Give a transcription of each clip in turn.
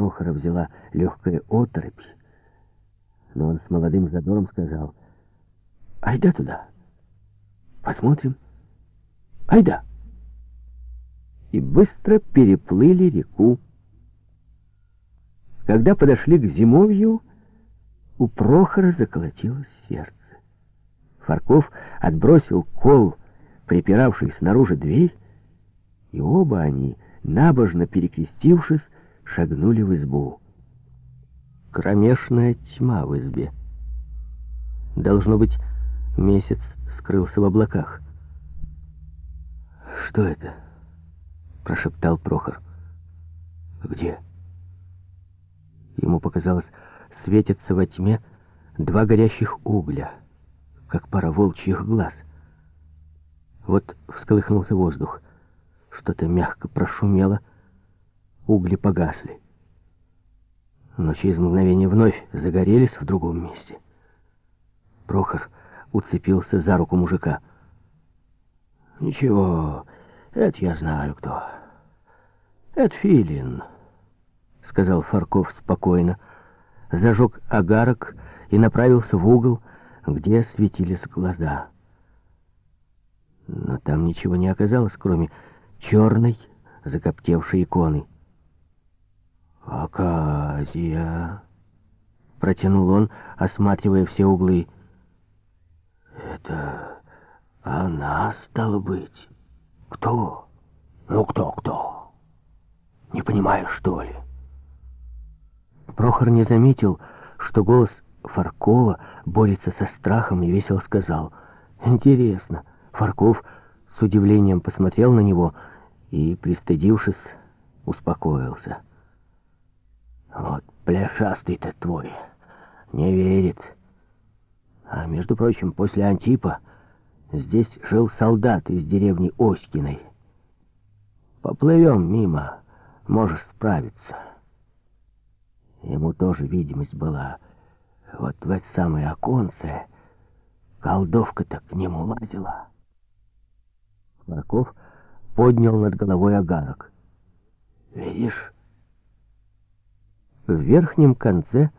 Прохора взяла легкая оторопь, но он с молодым задором сказал, «Айда туда, посмотрим, айда!» И быстро переплыли реку. Когда подошли к зимовью, у Прохора заколотилось сердце. Фарков отбросил кол, припиравший снаружи дверь, и оба они, набожно перекрестившись, шагнули в избу. Кромешная тьма в избе. Должно быть, месяц скрылся в облаках. «Что это?» — прошептал Прохор. «Где?» Ему показалось, светятся во тьме два горящих угля, как пара волчьих глаз. Вот всколыхнулся воздух. Что-то мягко прошумело, угли погасли. Но через мгновение вновь загорелись в другом месте. Прохор уцепился за руку мужика. «Ничего, это я знаю кто. Это Филин», — сказал Фарков спокойно, зажег агарок и направился в угол, где светились глаза. Но там ничего не оказалось, кроме черной, закоптевшей иконы. «Аказия!» — протянул он, осматривая все углы. «Это она, стала быть? Кто? Ну, кто-кто? Не понимаешь, что ли?» Прохор не заметил, что голос Фаркова борется со страхом и весело сказал. «Интересно». Фарков с удивлением посмотрел на него и, пристыдившись, успокоился. Вот пляшастый-то твой не верит. А между прочим, после Антипа здесь жил солдат из деревни Оськиной. Поплывем мимо, можешь справиться. Ему тоже видимость была. Вот в это самое оконце колдовка-то к нему лазила. Марков поднял над головой агарок. «Видишь?» В верхнем конце,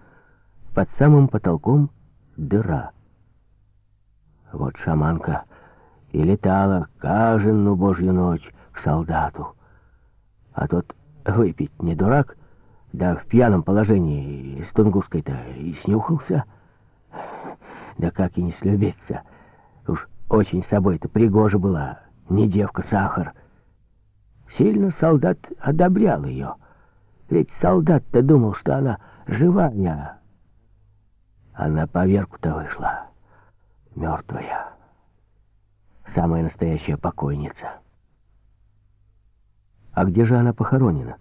под самым потолком, дыра. Вот шаманка и летала каждую божью ночь к солдату. А тот выпить не дурак, да в пьяном положении с Тунгуской-то и снюхался. Да как и не слюбиться. Уж очень собой-то пригожа была, не девка сахар. Сильно солдат одобрял ее. Ведь солдат-то думал, что она живая. Она поверку-то вышла. Мертвая. Самая настоящая покойница. А где же она похоронена?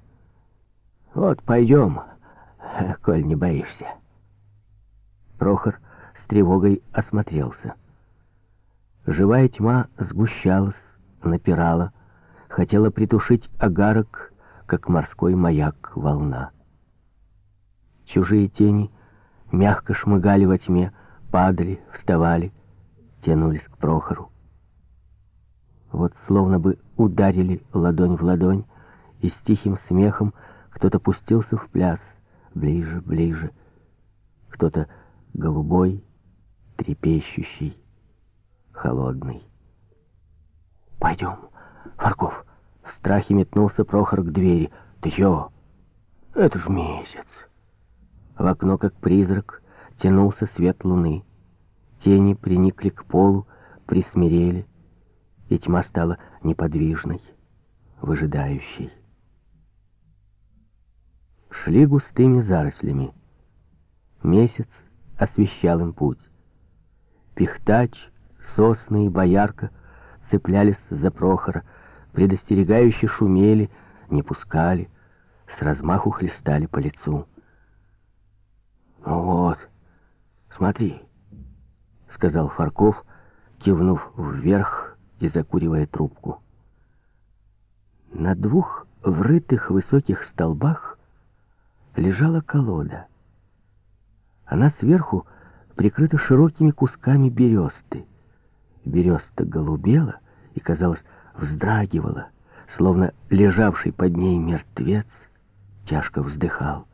Вот, пойдем, коль не боишься. Прохор с тревогой осмотрелся. Живая тьма сгущалась, напирала, хотела притушить агарок, как морской маяк волна. Чужие тени мягко шмыгали во тьме, падали, вставали, тянулись к Прохору. Вот словно бы ударили ладонь в ладонь, и с тихим смехом кто-то пустился в пляс, ближе, ближе. Кто-то голубой, трепещущий, холодный. «Пойдем, Фарков!» Страхе метнулся Прохор к двери. «Ты чего? Это ж месяц!» В окно, как призрак, тянулся свет луны. Тени приникли к полу, присмирели, и тьма стала неподвижной, выжидающей. Шли густыми зарослями. Месяц освещал им путь. Пихтач, сосны и боярка цеплялись за Прохора, предостерегающе шумели, не пускали, с размаху хлестали по лицу. «Ну вот, смотри», — сказал Фарков, кивнув вверх и закуривая трубку. На двух врытых высоких столбах лежала колода. Она сверху прикрыта широкими кусками бересты. Береста голубела и, казалось, вздрагивала, словно лежавший под ней мертвец тяжко вздыхал.